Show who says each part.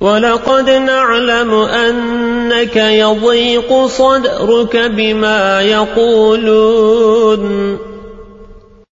Speaker 1: ولقد نعلم أنك يضيق صدرك بما يقولون